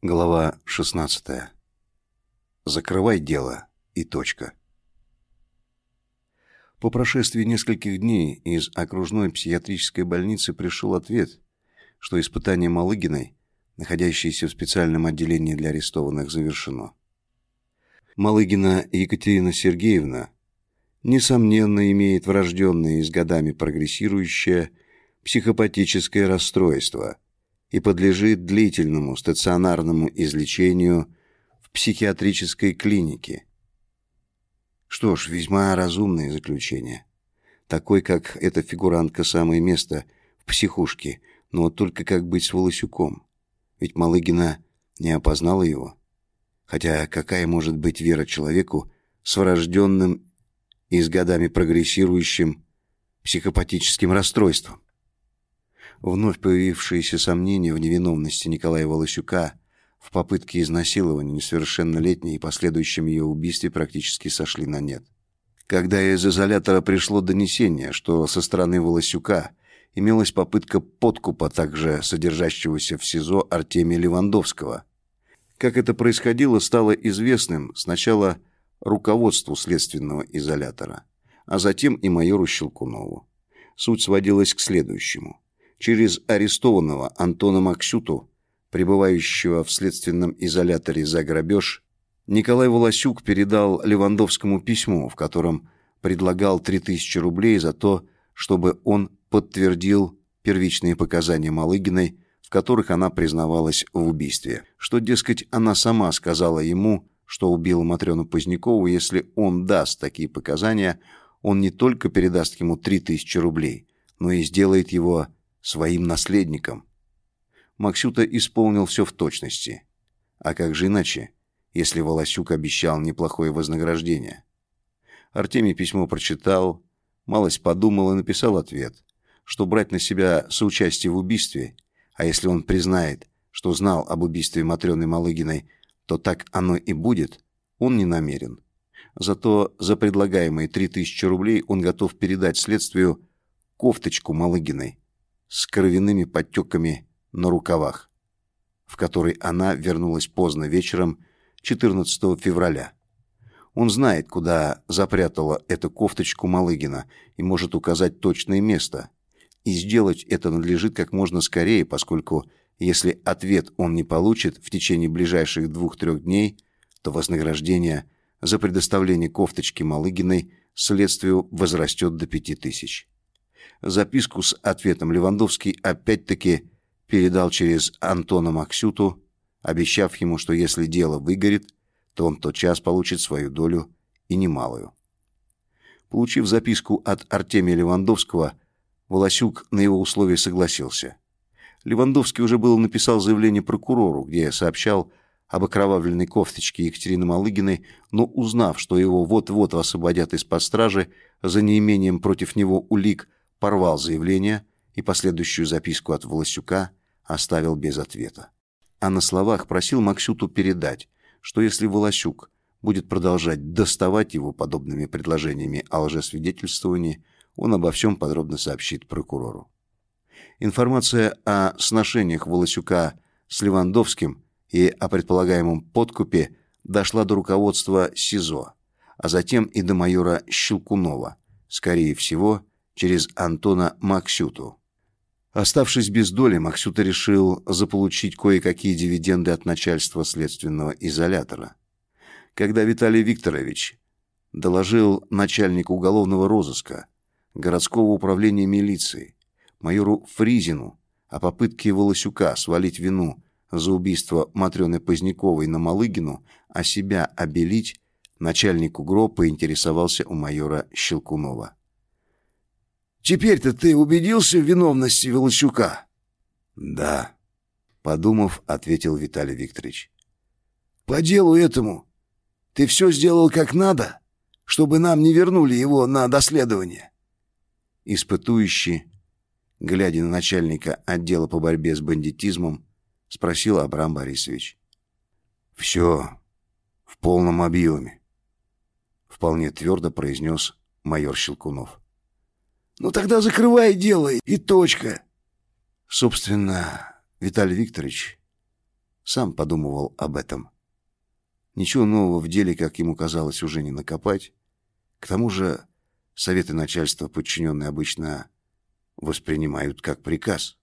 Глава 16. Закрывай дело и точка. По прошествии нескольких дней из окружной психиатрической больницы пришел ответ, что испытание Малыгиной, находящееся в специальном отделении для арестованных, завершено. Малыгина Екатерина Сергеевна, несомненно, имеет врожденное и с годами прогрессирующее психопатическое расстройство – и подлежит длительному стационарному излечению в психиатрической клинике. Что ж, весьма разумное заключение. Такой, как эта фигурантка, самое место в психушке, но только как быть с Волосюком? Ведь Малыгина не опознала его. Хотя какая может быть вера человеку с врожденным и с годами прогрессирующим психопатическим расстройством? Вновь появившиеся сомнения в невиновности Николая Волосюка в попытке изнасилования несовершеннолетней и последующем ее убийстве практически сошли на нет. Когда из изолятора пришло донесение, что со стороны Волосюка имелась попытка подкупа также содержащегося в СИЗО Артемия Левандовского. Как это происходило, стало известным сначала руководству следственного изолятора, а затем и майору Щелкунову. Суть сводилась к следующему – через арестованного Антона Максюту, пребывающего в следственном изоляторе за грабеж, Николай Волосюк передал Левандовскому письмо, в котором предлагал 3000 рублей за то, чтобы он подтвердил первичные показания Малыгиной, в которых она признавалась в убийстве. Что, дескать, она сама сказала ему, что убила Матрёну Позднякову, если он даст такие показания, он не только передаст ему 3000 рублей, но и сделает его своим наследником. Максюта исполнил все в точности. А как же иначе, если Волосюк обещал неплохое вознаграждение? Артемий письмо прочитал, малость подумал и написал ответ, что брать на себя соучастие в убийстве, а если он признает, что знал об убийстве Матрёны Малыгиной, то так оно и будет, он не намерен. Зато за предлагаемые 3000 рублей он готов передать следствию кофточку Малыгиной, с кровяными подтеками на рукавах, в который она вернулась поздно вечером 14 февраля. Он знает, куда запрятала эту кофточку Малыгина и может указать точное место. И сделать это надлежит как можно скорее, поскольку если ответ он не получит в течение ближайших двух-трех дней, то вознаграждение за предоставление кофточки Малыгиной следствию возрастет до пяти тысяч. Записку с ответом Левандовский опять-таки передал через Антона Максюту, обещав ему, что если дело выгорит, то он тотчас получит свою долю и немалую. Получив записку от Артемия Левандовского, Волосюк на его условия согласился. Левандовский уже было написал заявление прокурору, где сообщал об окровавленной кофточке Екатерины Малыгиной, но узнав, что его вот-вот освободят из-под стражи за неимением против него улик, порвал заявление и последующую записку от Волосюка оставил без ответа. А на словах просил Максюту передать, что если Волосюк будет продолжать доставать его подобными предложениями о лжесвидетельствовании, он обо всем подробно сообщит прокурору. Информация о сношениях Волосюка с Левандовским и о предполагаемом подкупе дошла до руководства СИЗО, а затем и до майора Щелкунова, скорее всего, через Антона Максюту. Оставшись без доли, Максюта решил заполучить кое-какие дивиденды от начальства следственного изолятора. Когда Виталий Викторович доложил начальнику уголовного розыска городского управления милиции майору Фризину о попытке Волосюка свалить вину за убийство Матрёны Поздняковой на Малыгину, а себя обелить, начальник УГРО поинтересовался у майора Щелкунова. Теперь-то ты убедился в виновности Волощука? Да, подумав, ответил Виталий Викторович. По делу этому ты все сделал как надо, чтобы нам не вернули его на доследование. Испытующий, глядя на начальника отдела по борьбе с бандитизмом, спросил Абрам Борисович. Все в полном объеме», — вполне твердо произнес майор Щелкунов. Ну тогда закрывай дело и точка. Собственно, Виталий Викторович, сам подумывал об этом. Ничего нового в деле, как ему казалось, уже не накопать. К тому же советы начальства подчиненные обычно воспринимают как приказ.